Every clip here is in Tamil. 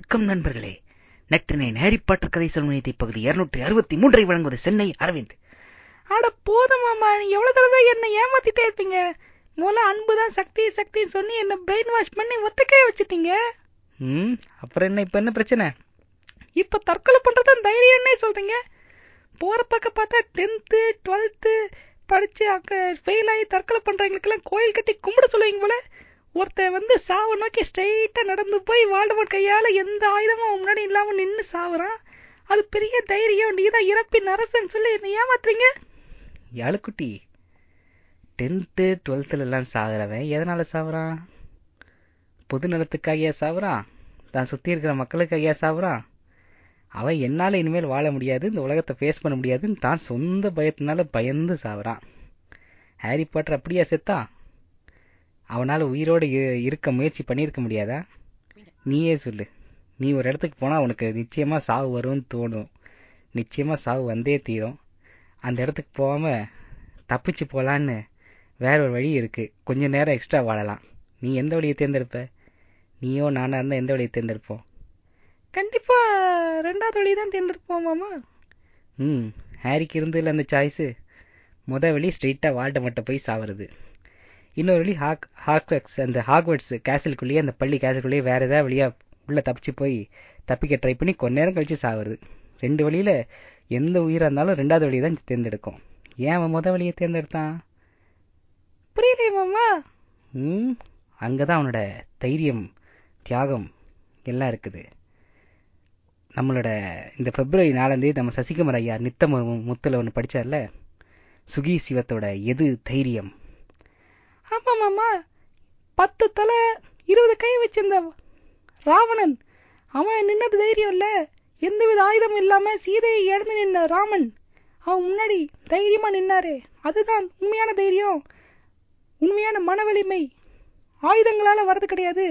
வணக்கம் நண்பர்களே. நற்றினேன் ஹாரி பாட்டர் கதை சொல்மணியத்தை பகுதி இருநூற்றி அறுபத்தி மூன்றை வழங்குவது சென்னை அரவிந்த். ஆட போதும் மாமா எவ்வளவு தடவை என்ன ஏமாத்திட்டே இருப்பீங்க? மூல அன்புதான் சக்தி சக்தின்னு சொல்லி என்ன பிரெயின் வாஷ் பண்ணி ஒத்துக்கவே வச்சுட்டீங்க. ம் அப்புறம் என்ன இப்ப என்ன பிரச்சனை? இப்ப தற்கொலை பண்றதான் தைரியம்னே சொல்றீங்க. போற பக்கம் பார்த்தா டென்த்து டுவெல்த்து படிச்சு அங்க ஃபெயில் ஆகி தற்கொலை பண்றவங்களுக்கெல்லாம் கோயில் கட்டி கும்பிட சொல்லுவீங்க போல. ஒருத்தன் வந்து சாவை நோக்கி ஸ்ட்ரெயிட்டாக நடந்து போய் வால்டமோட் கையால எந்த ஆயுதமும் அவன் முன்னாடி இல்லாம நின்னு சாவுறான். அது பெரிய தைரியம். நீதான் இறப்பின் அரசன் சொல்லி என்ன ஏமாத்துறீங்க? யாழுக்குட்டி டென்த்து டுவெல்த்துல எல்லாம் சாகுறவன் எதனால சாவுறான்? பொது நலத்துக்காகியா சாவுறான்? தான் சுத்தி இருக்கிற மக்களுக்காகியா சாவுறான்? அவன் என்னால இனிமேல் வாழ முடியாது இந்த உலகத்தை ஃபேஸ் பண்ண முடியாதுன்னு தான் சொந்த பயத்தினால பயந்து சாவுறான். ஹாரி பாட்டர் அப்படியா செத்தான்? அவனால் உயிரோடு இருக்க முயற்சி பண்ணியிருக்க முடியாதா? நீயே சொல்லு. நீ ஒரு இடத்துக்கு போனால் உனக்கு நிச்சயமாக சாவு வரும்னு தோணும். நிச்சயமாக சாவு வந்தே தீரும். அந்த இடத்துக்கு போகாமல் தப்பிச்சு போகலான்னு வேற ஒரு வழி இருக்குது கொஞ்ச நேரம் எக்ஸ்ட்ரா வாழலாம். நீ எந்த வழியை தேர்ந்தெடுப்ப? நீயோ நானாக இருந்தால் எந்த வழியை தேர்ந்தெடுப்போம்? கண்டிப்பாக ரெண்டாவது வழி தான் தேர்ந்தெடுப்போம் மாமா. ம் ஹாரிக்கு இருந்ததில்ல அந்த சாய்ஸு முத வழி ஸ்ட்ரெயிட்டாக வால்ட மட்டும் போய் சாவுறது. இன்னொரு வழி ஹாக் ஹாக்வெக்ஸ் அந்த ஹாக்வர்ட்ஸ் கேசலுக்குள்ளேயே அந்த பள்ளி கேசலுக்குள்ளேயே வேற ஏதாவது வழியா உள்ள தப்பிச்சு போய் தப்பிக்க ட்ரை பண்ணி கொஞ்ச நேரம் கழிச்சு சாவுறது. ரெண்டு வழியில எந்த உயிரா இருந்தாலும் ரெண்டாவது வழியை தான் தேர்ந்தெடுக்கும். ஏன் அவன் முத வழியை தேர்ந்தெடுத்தான்? புரியலையே மாமா. ம் அங்கதான் அவனோட தைரியம் தியாகம் எல்லாம் இருக்குது. நம்மளோட இந்த பிப்ரவரி நாலாம் தேதி நம்ம சசிகுமார் ஐயா நித்தம் முத்துல ஒன்று படிச்சார்ல? சுகி சிவத்தோட எது தைரியம்? ஆமா மாமா. பத்து தலை இருபது கை வச்சிருந்த ராவணன். அவன் நின்னது தைரியம் இல்ல. எந்தவித ஆயுதமும் இல்லாம சீதையை இழந்து நின்ன ராமன். அவன் முன்னாடி தைரியமா நின்னாரே. அதுதான் உண்மையான தைரியம். உண்மையான மன வலிமை ஆயுதங்களால வர்றது கிடையாது.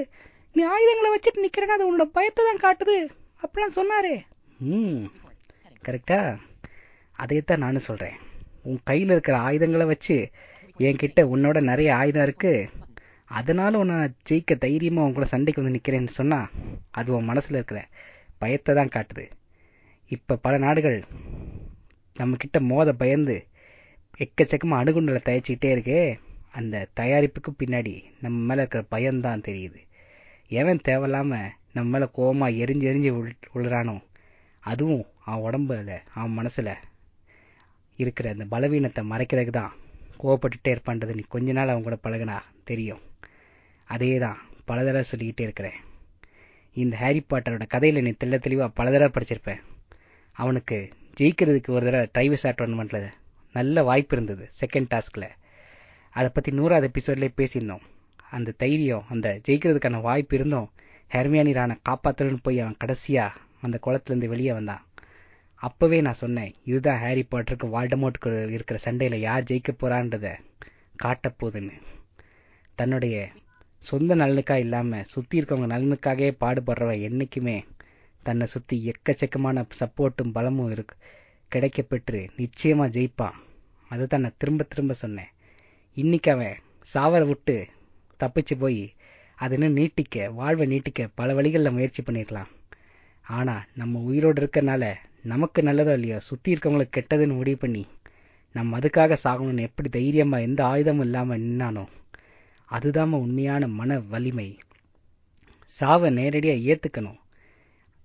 நீ ஆயுதங்களை வச்சுட்டு நிக்கிறேன்னா அது உன்னோட பயத்தை தான் காட்டுது. அப்படிலாம் சொன்னாரே. ம் கரெக்டா அதைத்தான் நானும் சொல்றேன். உன் கையில இருக்கிற ஆயுதங்களை வச்சு என்கிட்ட உன்னோட நிறைய ஆயுதம் இருக்கு. அதனால உன்னை ஜெயிக்க தைரியமா உன் கூட சண்டைக்கு வந்து நிக்கிறேன்னு சொன்னா அது உன் மனசுல இருக்கிற பயத்தை தான் காட்டுது. இப்ப பல நாடுகள் நம்ம கிட்ட மோத பயந்து எக்கச்சக்கமா அணுகுண்டலை தயாரிச்சுக்கிட்டே இருக்கே அந்த தயாரிப்புக்கு பின்னாடி நம்ம மேல இருக்கிற பயம்தான் தெரியுது. எவன் தேவையில்லாம நம்ம மேல கோமா எரிஞ்சு எரிஞ்சு உள்- அதுவும் அவன் உடம்புல அவன் மனசுல இருக்கிற அந்த பலவீனத்தை மறைக்கிறதுக்கு தான் கோவப்பட்டுட்டே இருப்பான்றது நீ கொஞ்ச நாள் அவன் கூட பழகுனா தெரியும். அதே தான் பல தடவை சொல்லிக்கிட்டே இருக்கிறேன். இந்த ஹாரி பாட்டரோட கதையில நீ தெள்ள தெளிவாக பல தடவை படிச்சிருப்ப. அவனுக்கு ஜெயிக்கிறதுக்கு ஒரு தடவை டைவிசா டோர்னமெண்ட்ல நல்ல வாய்ப்பு இருந்தது செகண்ட் டாஸ்க்ல அதை பற்றி நூறாவது எபிசோட்லேயே பேசியிருந்தோம். அந்த தைரியம் அந்த ஜெயிக்கிறதுக்கான வாய்ப்பு இருந்தும் ஹெர்மியானி ரானை காப்பாற்றணும்னு போய் அவன் கடைசியா அந்த குளத்துலேருந்து வெளியே வந்தான். அப்பவே நான் சொன்னேன் இதுதான் ஹாரி பாட்டருக்கு வால்டமோட்டுக்கு இருக்கிற சண்டையில யார் ஜெயிக்க போறான்றத காட்டப் போகுதுன்னு தன்னுடைய சொந்த நலனுக்கா இல்லாம சுத்தி இருக்கவங்க நலனுக்காகவே பாடுபடுறவன் என்னைக்குமே தன்னை சுத்தி எக்கச்சக்கமான சப்போர்ட்டும் பலமும் இருக்கு கிடைக்க பெற்று நிச்சயமா ஜெயிப்பான். அதுதான் நான் திரும்ப திரும்ப சொன்னேன். இன்னைக்கு அவன் சாவர விட்டு தப்பிச்சு போய் அதுன்னு நீட்டிக்க வாழ்வை நீட்டிக்க பல வழிகளில் முயற்சி பண்ணிருக்கலாம். ஆனா நம்ம உயிரோடு இருக்கறனால நமக்கு நல்லதோ இல்லையோ? சுத்தி இருக்கவங்களுக்கு கெட்டதுன்னு முடிவு பண்ணி நம்ம அதுக்காக சாகணும்னு எப்படி தைரியமா எந்த ஆயுதமும் இல்லாம நின்னானோ அதுதாம்மா உண்மையான மன வலிமை. சாவை நேரடியா ஏத்துக்கணும்.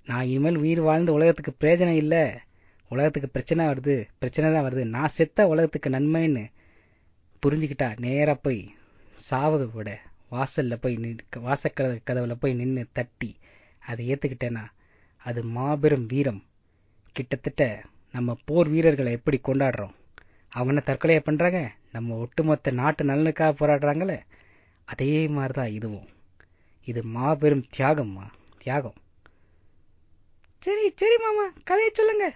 நான் இனிமேல் உயிர் வாழ்ந்த உலகத்துக்கு பிரயோஜனம் இல்ல. உலகத்துக்கு பிரச்சனை வருது பிரச்சனை தான் வருது. நான் செத்த உலகத்துக்கு நன்மைன்னு புரிஞ்சுக்கிட்டா நேரா போய் சாவை விட வாசல்ல போய் நிற்க வாசக்கதவு கதவுல போய் நின்று தட்டி அதை ஏத்துக்கிட்டேன்னா அது மாபெரும் வீரம். கிட்டத்தட்ட நம்ம போர் வீரர்களை எப்படி கொண்டாடுறோம்? அவங்க என்ன தற்கொலையா பண்றாங்க? நம்ம ஒட்டுமொத்த நாட்டு நலனுக்காக போராடுறாங்களே? அதே மாதிரி தான் இதுவும். இது மாபெரும் தியாகம்மா. தியாகம். சரி சரி மாமா. கதையை சொல்லுங்க.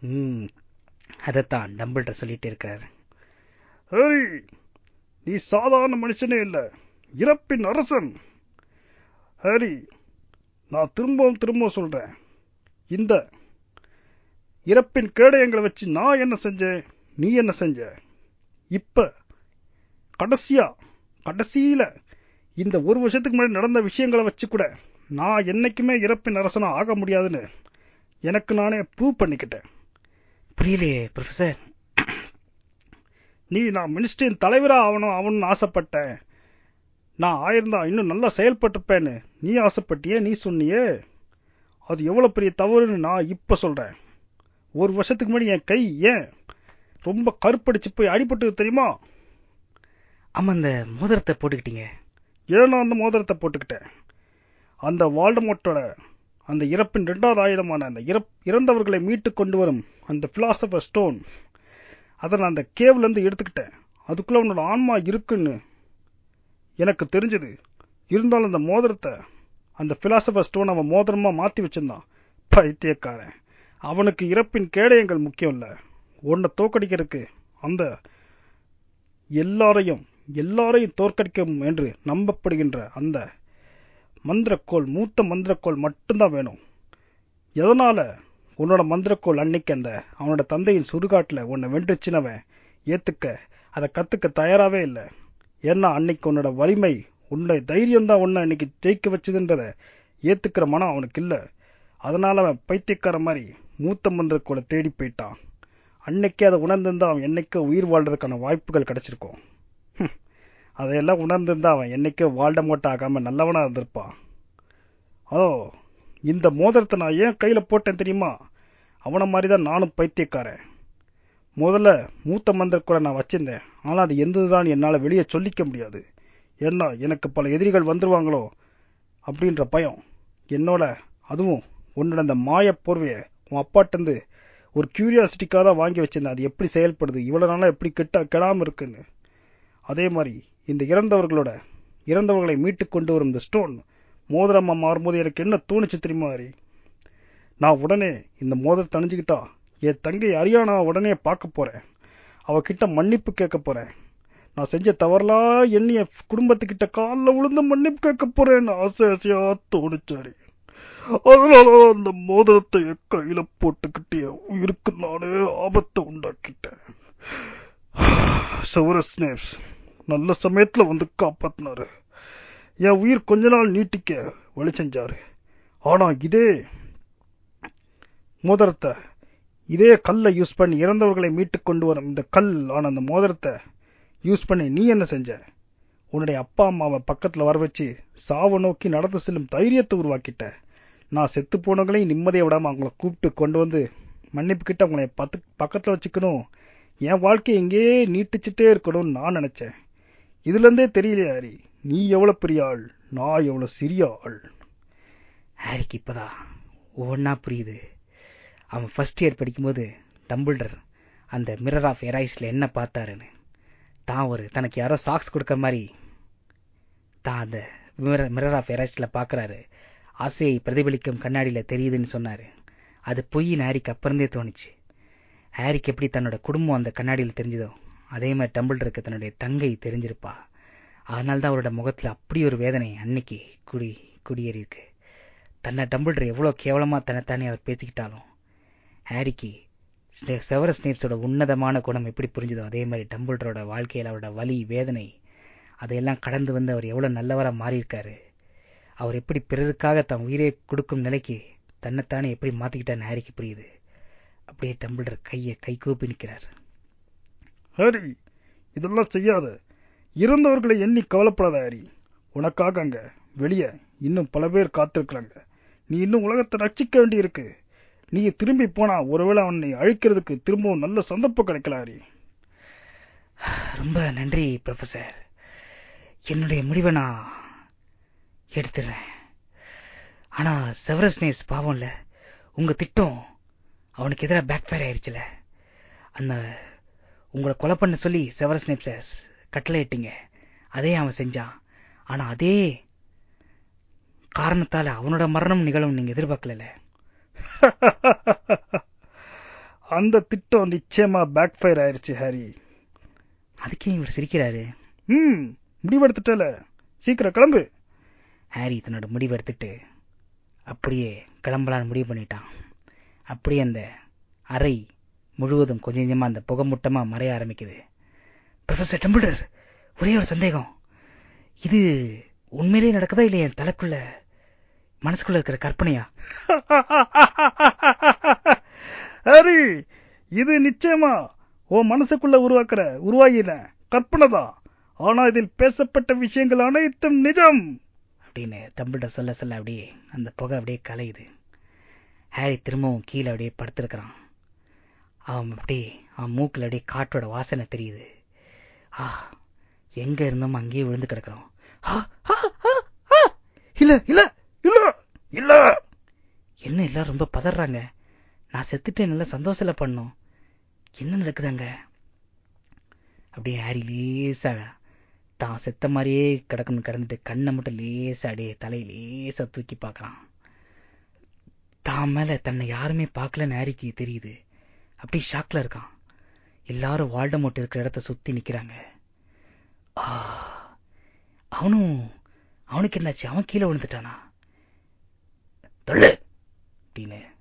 ம். அதைத்தான் டம்பிள்டர் சொல்லிட்டு இருக்கிறாரு. ஹேய் நீ சாதாரண மனுஷனே இல்ல. இறப்பின் அரசன். ஹரி நான் திரும்பவும் திரும்பவும் சொல்றேன். இந்த இறப்பின் கேடயங்களை வச்சு நான் என்ன செஞ்சேன்? நீ என்ன செஞ்ச? இப்ப கடைசியா கடைசியில இந்த ஒரு வருஷத்துக்கு முன்னாடி நடந்த விஷயங்களை வச்சு கூட நான் என்னைக்குமே இறப்பின் அரசனா ஆக முடியாதுன்னு எனக்கு நானே ப்ரூவ் பண்ணிக்கிட்டேன். புரியலையே ப்ரொஃபசர் நீ நான் மினிஸ்ட்ரியின் தலைவரா ஆகணும் ஆகணும்னு ஆசைப்பட்டேன். நான் ஆயிருந்தா இன்னும் நல்லா செயல்பட்டிருப்பேன்னு நீ ஆசைப்பட்டியே நீ சொன்னியே. அது எவ்வளவு பெரிய தவறுன்னு நான் இப்ப சொல்றேன். ஒரு வருஷத்துக்கு முன்னாடி என் கை ஏன் ரொம்ப கருப்படிச்சு போய் அடிபட்டது தெரியுமா? ஆமா அந்த மோதிரத்தை போட்டுக்கிட்டீங்க. ஏன்னா அந்த மோதிரத்தை போட்டுக்கிட்டேன்? அந்த வால்டமோட்டோட அந்த இறப்பின் இரண்டாவது ஆயுதமான அந்த இறப் இறந்தவர்களை மீட்டு கொண்டு வரும் அந்த பிலாசபர் ஸ்டோன் அதை நான் அந்த கேவ்ல இருந்து எடுத்துக்கிட்டேன். அதுக்குள்ள உன்னோட ஆன்மா இருக்குன்னு எனக்கு தெரிஞ்சது. இருந்தாலும் அந்த மோதிரத்தை அந்த பிலாசபர் ஸ்டோன் அவன் மோதிரமா மாத்தி வச்சிருந்தான். பைத்தியக்காரன். அவனுக்கு இறப்பின் கேடயங்கள் முக்கியம் இல்ல உன்னை தோக்கடிக்கிறதுக்கு அந்த எல்லாரையும் எல்லாரையும் தோற்கடிக்கும் என்று நம்பப்படுகின்ற அந்த மந்திரக்கோள் மூத்த மந்திரக்கோள் மட்டும்தான் வேணும். எதனால உன்னோட மந்திரக்கோள் அன்னைக்கு அந்த அவனோட தந்தையின் சுடுகாட்டில் உன்னை வென்றுச்சினவன் ஏத்துக்க அதை கத்துக்க தயாராகவே இல்லை. ஏன்னா அன்னைக்கு உன்னோட வலிமை உன்னுடைய தைரியம் தான் உன்னை அன்னைக்கு ஜெயிக்க வச்சதுன்றத ஏத்துக்கிற மனம் அவனுக்கு இல்லை. அதனால அவன் பைத்தியக்கார மாதிரி மூத்த மந்திரக்கோளை தேடி போயிட்டான். அன்னைக்கே அதை உணர்ந்திருந்தா அவன் என்னைக்கோ உயிர் வாழ்றதுக்கான வாய்ப்புகள் கிடைச்சிருக்கும். அதையெல்லாம் உணர்ந்திருந்தா அவன் என்னைக்கோ வால்டமோட்ட ஆகாம நல்லவனா இருந்திருப்பான். அதோ இந்த மோதிரத்தை நான் ஏன் கையில போட்டேன் தெரியுமா? அவனை மாதிரி தான் நானும் பைத்தியக்காரன். முதல்ல மூத்த மந்திரக்குள்ள நான் வச்சிருந்தேன். ஆனால் அது எந்ததுதான் என்னால் வெளியே சொல்லிக்க முடியாது. ஏன்னா எனக்கு பல எதிரிகள் வந்துருவாங்களோ அப்படின்ற பயம். என்னோட அதுவும் உன்னோட அந்த மாய போர்வையை உன் அப்பாட்டேருந்து ஒரு கியூரியாசிட்டிக்காக தான் வாங்கி வச்சிருந்தேன். அது எப்படி செயல்படுது? இவ்வளோ நாளாக எப்படி கெட்ட கெடாமல் இருக்குன்னு. அதே மாதிரி இந்த இறந்தவர்களோட இறந்தவர்களை மீட்டு கொண்டு வரும் இந்த ஸ்டோன் மோதிரமாக மாறும்போது எனக்கு என்ன தோணுச்சு தெரியுமா ஹரி? நான் உடனே இந்த மோதிரத்தை அணிஞ்சுக்கிட்டா என் தங்கை அரியானா உடனே பார்க்க போகிறேன் அவகிட்ட மன்னிப்பு கேட்க போகிறேன் நான் செஞ்ச தவறலா எண்ணி என் குடும்பத்துக்கிட்ட காலில் விழுந்து மன்னிப்பு கேட்க போகிறேன்னு ஆசை ஆசையாக தோணுச்சாரு அதனால அந்த மோதிரத்தை என் கையில போட்டுக்கிட்டு என் உயிருக்கு நானே ஆபத்தை உண்டாக்கிட்டேன். சவரஸ்னேப்ஸ் நல்ல சமயத்துல வந்து காப்பாத்தினாரு. என் உயிர் கொஞ்ச நாள் நீட்டிக்க வழி செஞ்சாரு. ஆனா இதே மோதிரத்தை இதே கல்லை யூஸ் பண்ணி இறந்தவர்களை மீட்டு கொண்டு வரும் இந்த கல் ஆன அந்த மோதிரத்தை யூஸ் பண்ணி நீ என்ன செஞ்ச? உன்னுடைய அப்பா அம்மாவை பக்கத்துல வர வச்சு சாவை நோக்கி நடந்து செல்லும் தைரியத்தை உருவாக்கிட்ட. நான் செத்து போனவங்களையும் நிம்மதியை விடாமல் அவங்கள கூப்பிட்டு கொண்டு வந்து மன்னிப்பு கிட்ட அவங்கள பத்து பக்கத்தில் வச்சுக்கணும். என் வாழ்க்கையை எங்கேயே நீட்டிச்சுட்டே இருக்கணும்னு நான் நினைச்சேன். இதுலேருந்தே தெரியல ஹாரி. நீ எவ்வளோ பெரிய ஆள் நான் எவ்வளோ சிறிய ஆள். ஹாரிக்கு இப்போதான் ஒவ்வொன்னா புரியுது. அவன் ஃபர்ஸ்ட் இயர் படிக்கும்போது டம்பிள்டர் அந்த மிரர் ஆஃப் எரைஸ்ல என்ன பார்த்தாருன்னு. தான் ஒரு தனக்கு யாரோ சாக்ஸ் கொடுக்க மாதிரி தான் அந்த மிரர் ஆஃப் எரைஸ்ல பார்க்குறாரு. ஆசையை பிரதிபலிக்கும் கண்ணாடியில தெரியுதுன்னு சொன்னாரு. அது பொய்ன்னு ஹாரிக்கு அப்புறந்தே தோணுச்சு. ஹாரிக்கு எப்படி தன்னோட குடும்பம் அந்த கண்ணாடியில் தெரிஞ்சதோ அதே மாதிரி டம்பிள்டருக்கு தன்னுடைய தங்கை தெரிஞ்சிருப்பா. அதனால தான் அவரோட முகத்துல அப்படி ஒரு வேதனை அன்னைக்கு குடி குடியேறியிருக்கு. தன்னை டம்பிள்டர் எவ்வளவு கேவலமா தன்னைத்தானே அவர் பேசிக்கிட்டாலும் ஹாரிக்கு செவர ஸ்னேப்ஸோட உன்னதமான குணம் எப்படி புரிஞ்சுதோ அதே மாதிரி டம்பிள்டரோட வாழ்க்கையில் அவரோட வலி வேதனை அதையெல்லாம் கடந்து வந்து அவர் எவ்வளவு நல்லவராக மாறியிருக்காரு. அவர் எப்படி பிறருக்காக தன் உயிரை கொடுக்கும் நிலைக்கு தன்னைத்தானே எப்படி மாத்திக்கிட்டான்னு ஹாரிக்கு புரியுது. அப்படியே டம்பிள்டர் கையை கை கூப்பி நிற்கிறார். ஹரி இதெல்லாம் செய்யாத. இறந்தவர்களை எண்ணி கவலைப்படாத ஹரி. உனக்காக அங்க வெளியே இன்னும் பல பேர் காத்திருக்கிறாங்க நீ இன்னும் உலகத்தை ரட்சிக்க வேண்டி இருக்கு நீ திரும்பி போனா ஒருவேளை அவனை அழிக்கிறதுக்கு திரும்பவும் நல்ல சந்தர்ப்பம் கிடைக்கல ஹரி. ரொம்ப நன்றி ப்ரொஃபசர் என்னுடைய முடிவை நான் எடுத்துறேன் ஆனா செவரஸ்னேஸ் பாவம்ல உங்க திட்டம் அவனுக்கு எதிராக பேக் ஃபயர் ஆயிடுச்சுல. அந்த உங்களை கொலை பண்ண சொல்லி செவரஸ்னேப்ஸ கட்டளை இட்டீங்க அதே அவன் செஞ்சான். ஆனா அதே காரணத்தால அவனோட மரணம் நிகழும் நீங்க எதிர்பார்க்கல அந்த திட்டம் நிச்சயமா பேக் ஃபயர் ஆயிருச்சு ஹரி. அதுக்கே இவர் சிரிக்கிறாரு. ம் முடிவெடுத்துட்டல. சீக்கிரம் கிளம்பு. ஹாரி தன்னோட முடிவெடுத்துட்டு அப்படியே கிளம்பலான்னு முடிவு பண்ணிட்டான். அப்படியே அந்த அறை முழுவதும் கொஞ்சம் கொஞ்சமாக அந்த புகமூட்டமாக மறைய ஆரம்பிக்குது. ப்ரொஃபசர் டெம்பிள்டர் ஒரே ஒரு சந்தேகம். இது உண்மையிலேயே நடக்குதா இல்லையா என் தலைக்குள்ள? மனசுக்குள்ள இருக்கிற கற்பனையா? ஹரி இது நிச்சயமா உன் மனசுக்குள்ள உருவாக்குற உருவாகின கற்பனை தான். ஆனா இதில் பேசப்பட்ட விஷயங்கள் அனைத்தும் நிஜம். அப்படின்னு தம்பிட்ட சொல்ல சொல்ல அப்படியே அந்த புகை அப்படியே கலையுது. ஹாரி திரும்பவும் கீழே அப்படியே படுத்திருக்கிறான். அவன் அப்படியே அவன் மூக்கில் அப்படியே காற்றோட வாசனை தெரியுது. ஆ எங்க இருந்தோம் அங்கேயே விழுந்து கிடக்கிறோம். இல்ல இல்ல இல்ல இல்ல. என்ன எல்லாம் ரொம்ப பதறாங்க? நான் செத்துட்டேன் நல்லா சந்தோஷம் பண்ணோம் என்ன நடக்குதாங்க அப்படியே ஹாரி லேசாக தான் செத்த மாதிரியே கிடக்கணும் கிடந்துட்டு கண்ணை மட்டும் லேசா அடியே தலை லேசா தூக்கி பார்க்கறான். தான் மேல தன்னை யாருமே பார்க்கலன்னு ஆரிக்கு தெரியுது? அப்படி ஷாக்ல இருக்கான். எல்லாரும் வால்டமோட் இருக்கிற இடத்த சுத்தி நிக்கிறாங்க. அவனும் அவனுக்கு என்னாச்சு? அவன் கீழே விழுந்துட்டானா? தள்ளு அப்படின்னு.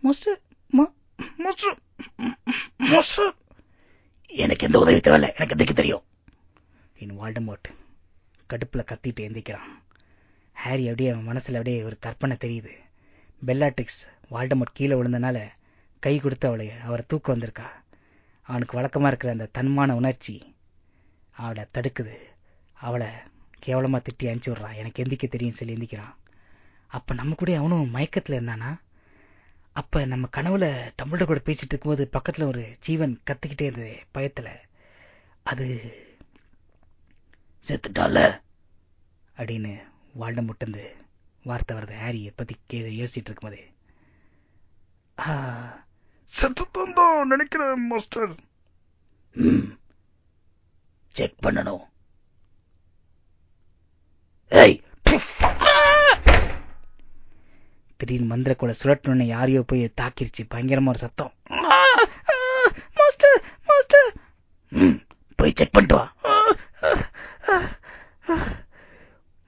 மாஸ்டர் மா- மாஸ்டர் மாஸ்டர்! எனக்கு எந்த உதவி தேவையில்ல. எனக்கு எதுக்கு தெரியும். என் வால்டமோட் கடுப்புல கத்திட்டு எந்திக்கிறான் ஹாரி அப்படியே அவன் மனசுல அப்படியே ஒரு கற்பனை தெரியுது. பெல்லாட்ரிக்ஸ் வால்டமோட் கீழே விழுந்தனால கை கொடுத்து அவளை அவரை தூக்க வந்திருக்கா. அவனுக்கு வழக்கமா இருக்கிற அந்த தன்மான உணர்ச்சி அவளை தடுக்குது. அவளை கேவலமா திட்டி அனுப்பிச்சி விடுறான் எனக்கு எந்திக்க தெரியும் சொல்லி எந்திக்கிறான். அப்ப நம்ம கூட அவனும் மயக்கத்துல இருந்தானா? அப்ப நம்ம கனவுல டம்பிள்டர் கூட பேசிட்டு இருக்கும்போது பக்கத்துல ஒரு ஜீவன் கத்திக்கிட்டே இருந்தது பயத்துல. அது செத்துட்டால? அப்படின்னு வாழ்டம் முட்டந்து வார்த்தை வருது ஹாரி பத்தி கே யோசிச்சுட்டு இருக்கும்போது. செத்துத்தான் தான் நினைக்கிறேன் மாஸ்டர். செக் பண்ணணும். ஏய் திடீர்னு மந்திர கூட சுழட்டணுன்னு யாரையோ போய் தாக்கிருச்சு. பயங்கரமா ஒரு சத்தம். Master master. போய் செக் பண்ணிட்டு வா.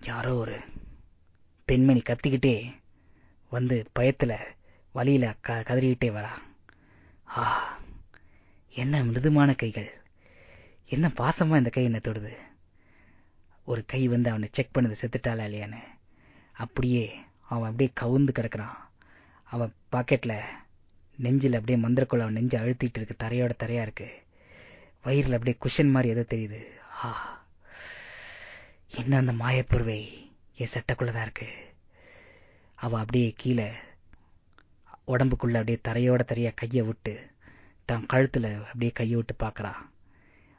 யாரோ ஒரு பெண்மணி கத்திக்கிட்டே வந்து பயத்துல வழியில க கதறிக்கிட்டே வரா. ஆ என்ன மிருதுமான கைகள். என்ன பாசமா இந்த கை என்ன தொடுது. ஒரு கை வந்து அவனை செக் பண்ணது செத்துட்டாளா இல்லையான்னு. அப்படியே அவன் அப்படியே கவுந்து கிடக்குறான். அவன் பாக்கெட்ல நெஞ்சில் அப்படியே மந்திரக்குள்ள அவன் நெஞ்சு அழுத்திட்டு இருக்கு. தரையோட தரையா இருக்கு. வயிறில் அப்படியே குஷன் மாதிரி எதோ தெரியுது. ஆ என்ன அந்த மாயப்பொருவை? என் சட்டக்குள்ளதான் இருக்கு. அவ அப்படியே கீழே உடம்புக்குள்ள அப்படியே தரையோட தரையா கையை விட்டு தான் கழுத்துல அப்படியே கையை விட்டு பார்க்கறா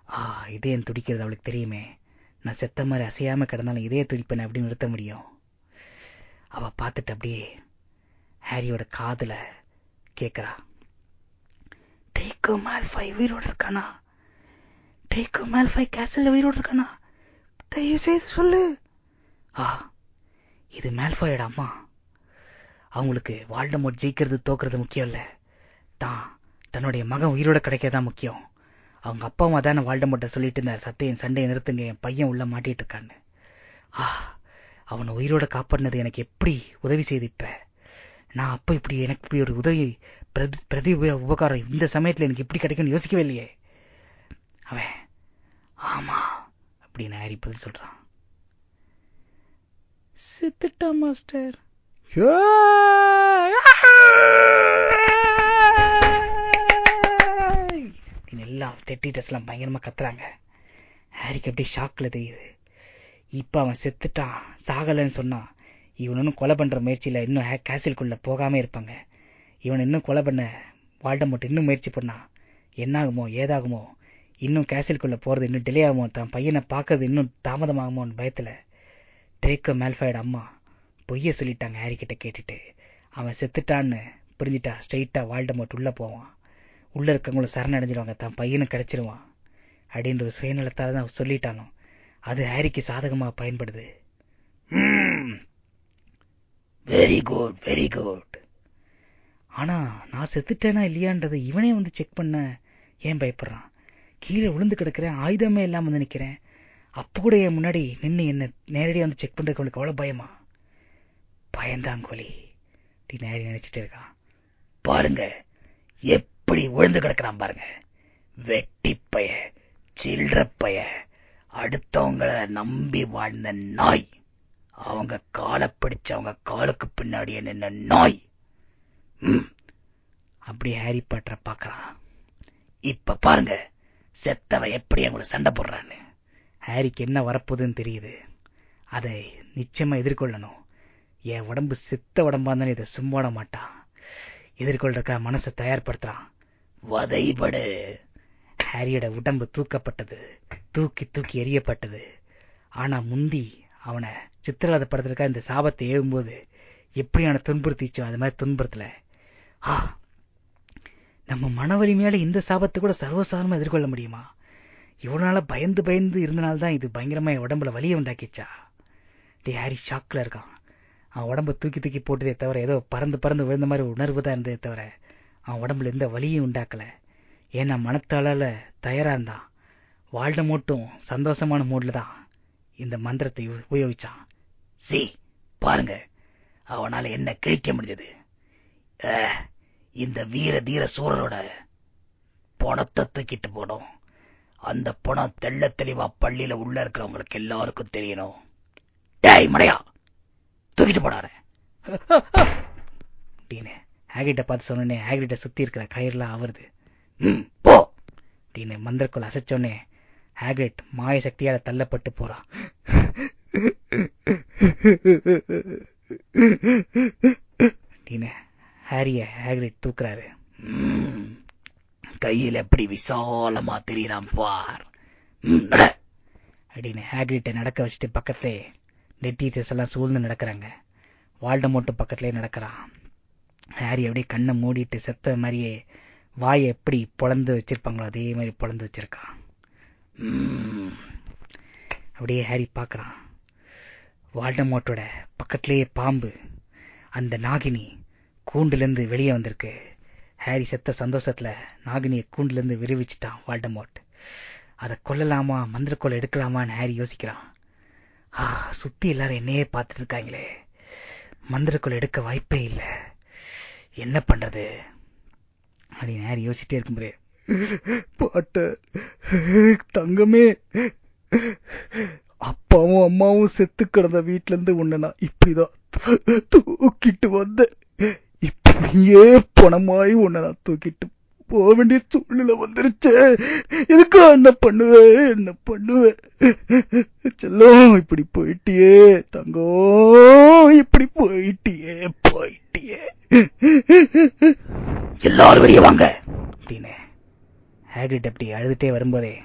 ஆ என் துடிக்கிறது அவளுக்கு தெரியுமே. நான் செத்த மாதிரி அசையாம கிடந்தாலும் இதே துடிப்பேன் அப்படின்னு நிறுத்த முடியும். அவ பார்த்துட்டு அப்படியே ஹாரியோட காதுல கேக்குறா. டேக்கோ மால்ஃபை உயிரோடு இருக்கானா? டேக்கோ மால்ஃபை கேசல்ல உயிரோடு இருக்கானா? தயவு செய்து சொல்லு. ஆ இது மேல்ஃபாயோட அம்மா. அவங்களுக்கு வால்டமோட் ஜெயிக்கிறது தோக்குறது முக்கியம் இல்ல. தான் தன்னுடைய மகன் உயிரோட கிடைக்கதான் முக்கியம். அவங்க அப்பா அம்மா தானே வால்டமோட்ட சொல்லிட்டு இருந்தார். சத்தையும் சண்டையை நிறுத்துங்க என் பையன் உள்ள மாட்டிட்டு இருக்கான்னு. ஆ அவனை உயிரோட காப்பாடினது எனக்கு எப்படி உதவி செய்து இப்ப நான் அப்ப இப்படி எனக்கு இப்படி ஒரு உதவி பிரதி பிரதி உபகாரம் இந்த சமயத்துல எனக்கு எப்படி கிடைக்கும்னு யோசிக்கவே இல்லையே. அவன் ஆமா அப்படின்னு ஹாரி பதில் சொல்றான். செத்துட்டா மாஸ்டர். எல்லாம் டெட்டிட்டஸ் பயங்கரமா கத்துறாங்க. ஹாரிக்கு அப்படியே ஷாக்ல தெரியுது. இப்ப அவன் செத்துட்டான் சாகலன்னு சொன்னான் இவனும் கொலை பண்ற முயற்சியில இன்னும் ஹே- கேசில்குள்ள போகாம இருப்பாங்க. இவன் இன்னும் கொலை பண்ண வால்டமோட் இன்னும் முயற்சி பண்ணான் என்னாகுமோ ஏதாகுமோ இன்னும் கேசில்குள்ள போறது இன்னும் டிலே ஆகுமோ தான் பையனை பார்க்கறது இன்னும் தாமதமாகுமோன்னு பயத்துல ட்ரேக்கோ மேல்ஃபாய்டு அம்மா பொய்ய சொல்லிட்டாங்க ஹாரி கிட்ட கேட்டுட்டு. அவன் செத்துட்டான்னு புரிஞ்சிட்டா ஸ்ட்ரைட்டா வால்டமோட் உள்ள போவான். உள்ள இருக்கவங்களும் சரணடைஞ்சிருவாங்க தான் பையனும் கிடைச்சிருவான். அப்படின்ற ஒரு சுயநலத்தால தான் சொல்லிட்டானோ அது ஹாரிக்கு சாதகமா பயன்படுது. வெரி குட் வெரி குட் ஆனா நான் செத்துட்டேனா இல்லையான்றதை இவனே வந்து செக் பண்ண ஏன் பயப்படுறான்? கீழே விழுந்து கிடக்குறேன் ஆயுதமே இல்லாம வந்து நிக்கிறேன். அப்ப கூட என் முன்னாடி நின்று என்ன நேரடியா வந்து செக் பண்றதுக்கு அவனுக்கு அவ்வளவு பயமா? பயந்தாங்கோலி அப்படின்னு ஹாரி நினைச்சிட்டு இருக்கான். பாருங்க எப்படி விழுந்து கிடக்குறான் பாருங்க. வெட்டிப்பய பய அடுத்தவங்கள நம்பி வாழ்ந்த நாய். அவங்க காலை பிடிச்சு அவங்க காலுக்கு பின்னாடியே நின்ன நாய். அப்படி ஹாரி பாட்டரை பார்க்கறான். இப்ப பாருங்க செத்தவன் எப்படி அவங்கள சண்டை போடுறான்னு. ஹாரிக்கு என்ன வரப்போகுதுன்னு தெரியுது. அதை நிச்சயமா எதிர்கொள்ளணும். என் உடம்பு செத்த உடம்பா இருந்தாலும் இதை சும்மாட மாட்டான். எதிர்கொள்றக்கா மனசை தயார்படுத்துறான். வதைபடு. ஹாரியோட உடம்பு தூக்கப்பட்டது. தூக்கி தூக்கி எறியப்பட்டது. ஆனா முந்தி அவனை சித்திரவதைப்படுத்துறதுக்காக இந்த சாபத்தை ஏவும்போது எப்படி அவனை துன்புறுத்திச்சோ அது மாதிரி துன்புறுத்தல. ஆ நம்ம மன மேல இந்த சாபத்தை கூட சர்வசாதாரணமா எதிர்கொள்ள முடியுமா? இவ்வளவு நாளா பயந்து பயந்து இருந்தனால்தான் இது பயங்கரமா என் உடம்புல வலியை உண்டாக்கிச்சா? டே ஹாரி ஷாக்ல இருக்கான். அவன் உடம்ப தூக்கி தூக்கி போட்டதே தவிர ஏதோ பறந்து பறந்து விழுந்த மாதிரி உணர்வு தான் இருந்ததே தவிர அவன் உடம்புல எந்த வலியும் உண்டாக்கல. ஏன்னா மனத்தாளால தயாரா இருந்தான். வாழ்ட மட்டும் சந்தோஷமான மூட்ல தான் இந்த மந்திரத்தை உபயோகிச்சான். சி பாருங்க. அவனால என்ன கிழிக்க முடிஞ்சது? இந்த வீர தீர சூரரோட பணத்தை தூக்கிட்டு போனோம். அந்த பணம் தெள்ள தெளிவா பள்ளியில உள்ள இருக்கிறவங்களுக்கு எல்லாருக்கும் தெரியணும். டேய் மடையா! தூக்கிட்டு போடாரு அப்படின்னு. ஹேகிட்ட பார்த்து சொன்னேன் ஹேகிட்ட சுத்தி இருக்கிற கயிறுலாம் அவருது போ. அப்படின்னு மந்திரக்குள் அசைச்சோடனே ஹேகிட் மாய சக்தியால தள்ளப்பட்டு போறான் அப்படின்னு ஹாரிய ஹேகிட் தூக்குறாரு. கையில் எப்படி விசாலமா தெரியறான் பார். அப்படின்னு ஹேகிட்ட நடக்க வச்சுட்டு பக்கத்திலே டெட்டீச்சர்ஸ் எல்லாம் சூழ்ந்து நடக்கிறாங்க. வால்ட மட்டும் பக்கத்திலே நடக்கிறான். ஹாரி அப்படியே கண்ணை மூடிட்டு செத்த மாதிரியே வாயை எப்படி பொழந்து வச்சிருப்பாங்களோ அதே மாதிரி பொழந்து வச்சிருக்கான் அப்படியே ஹாரி பார்க்கறான் வால்டமோட்டோட பக்கத்திலேயே பாம்பு. அந்த நாகினி கூண்டுலேருந்து வெளியே வந்திருக்கு. ஹாரி செத்த சந்தோஷத்தில் நாகினியை கூண்டுலேருந்து விரிவிச்சிட்டான் வால்டமோட். அதை கொல்லலாமா மந்திரக்கோல் எடுக்கலாமான்னு ஹாரி யோசிக்கிறான். ஆ சுற்றி எல்லாரும் என்னையே பார்த்துட்டு இருக்காங்களே. மந்திரக்கோல் எடுக்க வாய்ப்பே இல்லை. என்ன பண்ணுறது அப்படின்னு ஹாரி யோசிச்சிட்டே இருக்கும்போது பாட்ட தங்கமே. அப்பாவும் அம்மாவும் செத்து கிடந்த வீட்டுல இருந்து உன்னை நான் இப்படிதான் தூக்கிட்டு வந்தேன். இப்படியே பணமாய் உன்னை நான் தூக்கிட்டு போக வேண்டிய சூழ்நிலை வந்துருச்சே. இதுக்கு என்ன பண்ணுவேன்? என்ன பண்ணுவேன்? செல்லம் இப்படி போயிட்டியே. தங்கம் இப்படி போயிட்டியே போயிட்டியே. எல்லாரும் வெளியே வாங்க. அப்படின்னு ஹேகிட் அப்படி அழுதுட்டே வரும்போதே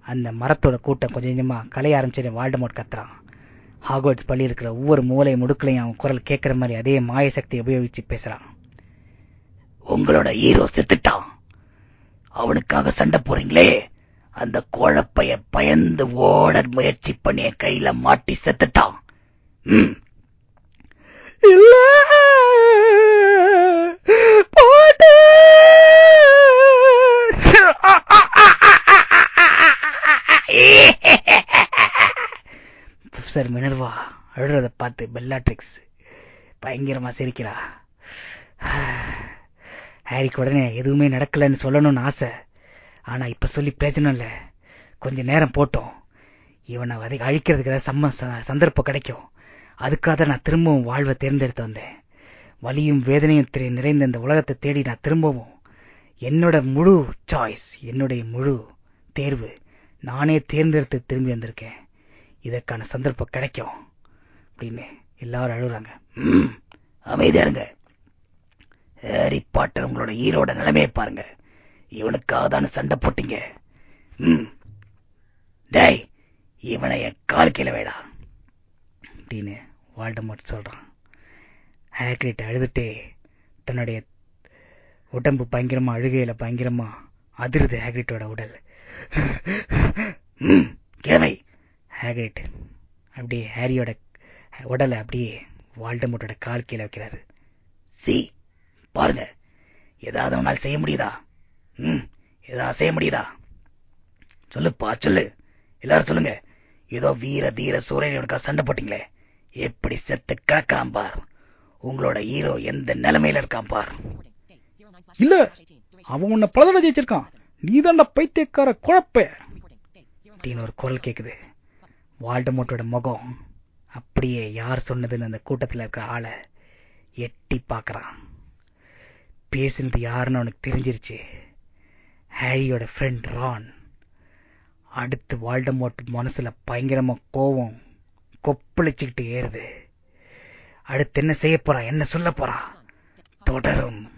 அந்த மரத்தோட கூட்டம் கொஞ்சம் கொஞ்சமா கலைய ஆரம்பிச்சு வால்டமோட் கத்துறான். ஹாகோட்ஸ் பள்ளி இருக்கிற ஒவ்வொரு மூலை முடுக்கலையும் அவன் குரல் கேட்கிற மாதிரி அதே மாய சக்தியை உபயோகிச்சு பேசுறான். உங்களோட ஹீரோ செத்துட்டான் அவனுக்காக சண்டை போறீங்களே அந்த கோழப்பைய பயந்து ஓட முயற்சி பண்ணி என் கையில மாட்டி செத்துட்டான் இல்ல. ப்ரொஃபசர் மினர்வா அழுறத பார்த்து பெல்லாட்ரிக்ஸ் பயங்கரமா சிரிக்கிறா. ஹாரிக்கு உடனே எதுவுமே நடக்கலன்னு சொல்லணும்னு ஆசை. ஆனா இப்ப சொல்லி பிரயோஜனம் இல்ல கொஞ்ச நேரம் போட்டோம். இவனை அதை அழிக்கிறதுக்கு ஏதாவது சம்ம ச- சந்தர்ப்பம் கிடைக்கும். அதுக்காக தான் நான் திரும்பவும் வாழ்வை தேர்ந்தெடுத்து வந்தேன். வலியும் வேதனையும் திரை- நிறைந்த இந்த உலகத்தை தேடி நான் திரும்பவும். என்னோட முழு சாய்ஸ் என்னுடைய முழு தேர்வு நானே தேர்ந்தெடுத்து திரும்பி வந்திருக்கேன். இதற்கான சந்தர்ப்பம் கிடைக்கும். அப்படின்னு எல்லாரும் அழுகுறாங்க. ம், அமைதியா இருங்க. ஹாரி பாட்டர் உங்களோட ஈரோட நிலைமையை பாருங்க. இவனுக்காக தானே சண்டை போட்டீங்க. டேய் இவனை என் கால் கீழே வேடா. அப்படின்னு வால்டமோட் சொல்றான். ஹேக்ரிட் அழுதுட்டே தன்னுடைய உடம்பு பயங்கரமா அழுகையில பயங்கரமா அதிருது ஹேக்ரிட்டோட உடல். கிழமை. ஹேக்ரிட் அப்படியே ஹாரியோட உடலை அப்படியே வால்டமோட்டோட கால் கீழே வைக்கிறாரு. சி பாருங்க. ஏதாவது உன்னால் செய்ய முடியுதா? ம் ஏதாவது செய்ய முடியுதா? சொல்லுப்பா சொல்லு. எல்லாரும் சொல்லுங்க. ஏதோ வீர தீர சூரியனுக்கா சண்டை போட்டீங்களே. எப்படி செத்து கிடக்கான் பார். உங்களோட ஹீரோ எந்த நிலைமையில இருக்கான் பார். இல்ல அவன் உன்னை பல தடவை ஜெயிச்சிருக்கான். நீதான்டா பைத்தியக்கார குழப்ப. அப்படின்னு ஒரு குரல் கேக்குது. வால்டமோட்டோட முகம் அப்படியே யார் சொன்னதுன்னு அந்த கூட்டத்தில் இருக்கிற ஆளை எட்டி பார்க்கறான். பேசுனது யாருன்னு அவனுக்கு தெரிஞ்சிருச்சு. ஹாரியோட ஃப்ரெண்ட் ரான். அடுத்து வால்டமோட் மனசுல பயங்கரமா கோவம் கொப்பளிச்சுக்கிட்டு ஏறுது. அடுத்து என்ன செய்ய போறா? என்ன சொல்ல போறா? தொடரும்.